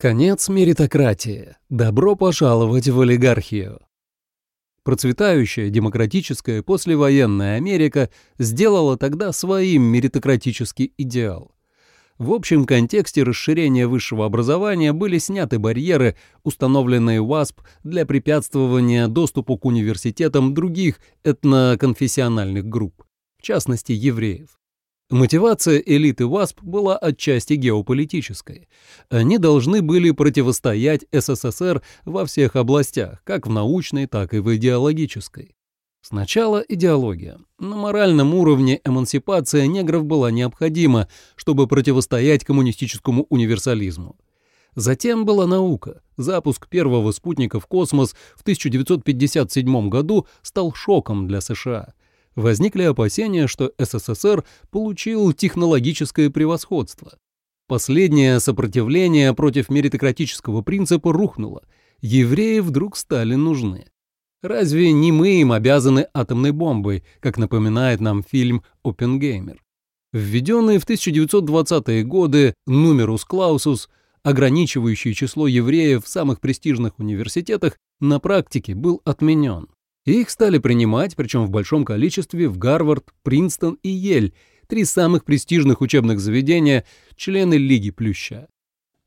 Конец меритократии. Добро пожаловать в олигархию. Процветающая демократическая послевоенная Америка сделала тогда своим меритократический идеал. В общем контексте расширения высшего образования были сняты барьеры, установленные ВАСП для препятствования доступу к университетам других этноконфессиональных групп, в частности евреев. Мотивация элиты ВАСП была отчасти геополитической. Они должны были противостоять СССР во всех областях, как в научной, так и в идеологической. Сначала идеология. На моральном уровне эмансипация негров была необходима, чтобы противостоять коммунистическому универсализму. Затем была наука. Запуск первого спутника в космос в 1957 году стал шоком для США – возникли опасения, что СССР получил технологическое превосходство. Последнее сопротивление против меритократического принципа рухнуло. Евреи вдруг стали нужны. Разве не мы им обязаны атомной бомбой, как напоминает нам фильм «Оппенгеймер»? Введенный в 1920-е годы нумерус клаусус, ограничивающий число евреев в самых престижных университетах, на практике был отменен. Их стали принимать, причем в большом количестве, в Гарвард, Принстон и Ель, три самых престижных учебных заведения, члены Лиги Плюща.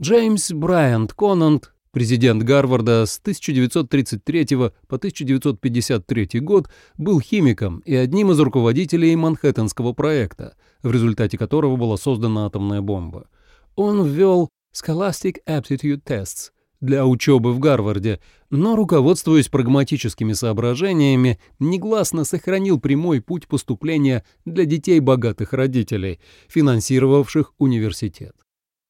Джеймс Брайант Конант, президент Гарварда с 1933 по 1953 год, был химиком и одним из руководителей Манхэттенского проекта, в результате которого была создана атомная бомба. Он ввел Scholastic Aptitude Tests – для учебы в Гарварде, но, руководствуясь прагматическими соображениями, негласно сохранил прямой путь поступления для детей богатых родителей, финансировавших университет.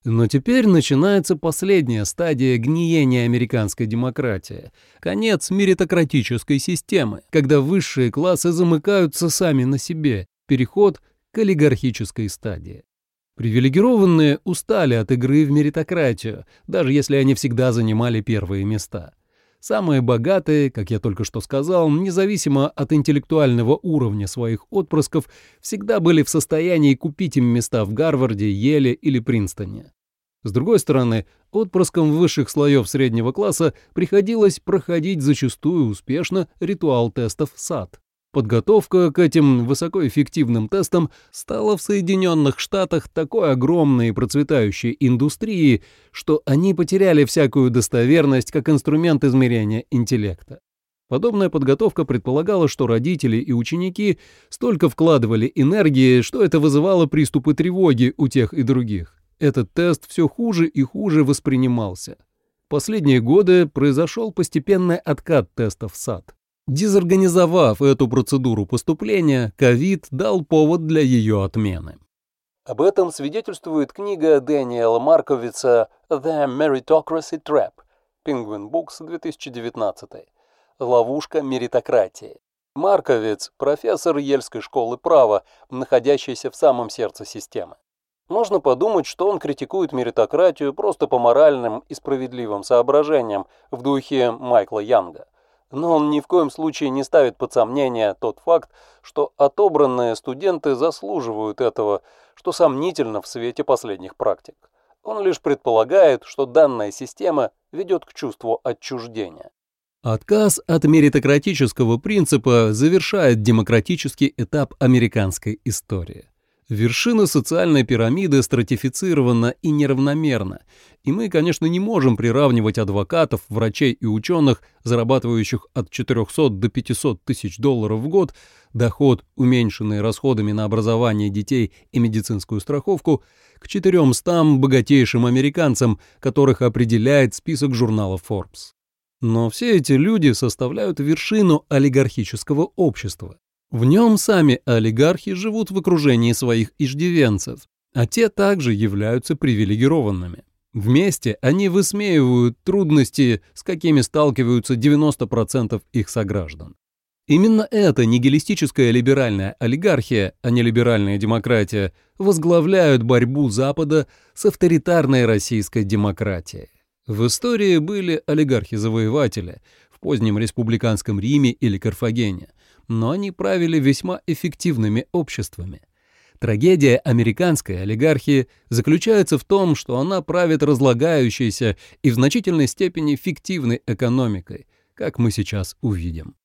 Но теперь начинается последняя стадия гниения американской демократии, конец меритократической системы, когда высшие классы замыкаются сами на себе, переход к олигархической стадии. Привилегированные устали от игры в меритократию, даже если они всегда занимали первые места. Самые богатые, как я только что сказал, независимо от интеллектуального уровня своих отпрысков, всегда были в состоянии купить им места в Гарварде, Еле или Принстоне. С другой стороны, отпрыскам высших слоев среднего класса приходилось проходить зачастую успешно ритуал тестов САД. Подготовка к этим высокоэффективным тестам стала в Соединенных Штатах такой огромной и процветающей индустрией, что они потеряли всякую достоверность как инструмент измерения интеллекта. Подобная подготовка предполагала, что родители и ученики столько вкладывали энергии, что это вызывало приступы тревоги у тех и других. Этот тест все хуже и хуже воспринимался. Последние годы произошел постепенный откат тестов САД. Дезорганизовав эту процедуру поступления, ковид дал повод для ее отмены. Об этом свидетельствует книга Дэниела Марковица «The Meritocracy Trap» Penguin Books 2019. Ловушка меритократии. Марковиц – профессор Ельской школы права, находящийся в самом сердце системы. Можно подумать, что он критикует меритократию просто по моральным и справедливым соображениям в духе Майкла Янга но он ни в коем случае не ставит под сомнение тот факт, что отобранные студенты заслуживают этого, что сомнительно в свете последних практик. Он лишь предполагает, что данная система ведет к чувству отчуждения. Отказ от меритократического принципа завершает демократический этап американской истории. Вершина социальной пирамиды стратифицирована и неравномерна, и мы, конечно, не можем приравнивать адвокатов, врачей и ученых, зарабатывающих от 400 до 500 тысяч долларов в год, доход, уменьшенный расходами на образование детей и медицинскую страховку, к 400 богатейшим американцам, которых определяет список журнала Forbes. Но все эти люди составляют вершину олигархического общества. В нем сами олигархи живут в окружении своих иждивенцев, а те также являются привилегированными. Вместе они высмеивают трудности, с какими сталкиваются 90% их сограждан. Именно эта нигилистическая либеральная олигархия, а не либеральная демократия, возглавляют борьбу Запада с авторитарной российской демократией. В истории были олигархи-завоеватели в позднем республиканском Риме или Карфагене – но они правили весьма эффективными обществами. Трагедия американской олигархии заключается в том, что она правит разлагающейся и в значительной степени фиктивной экономикой, как мы сейчас увидим.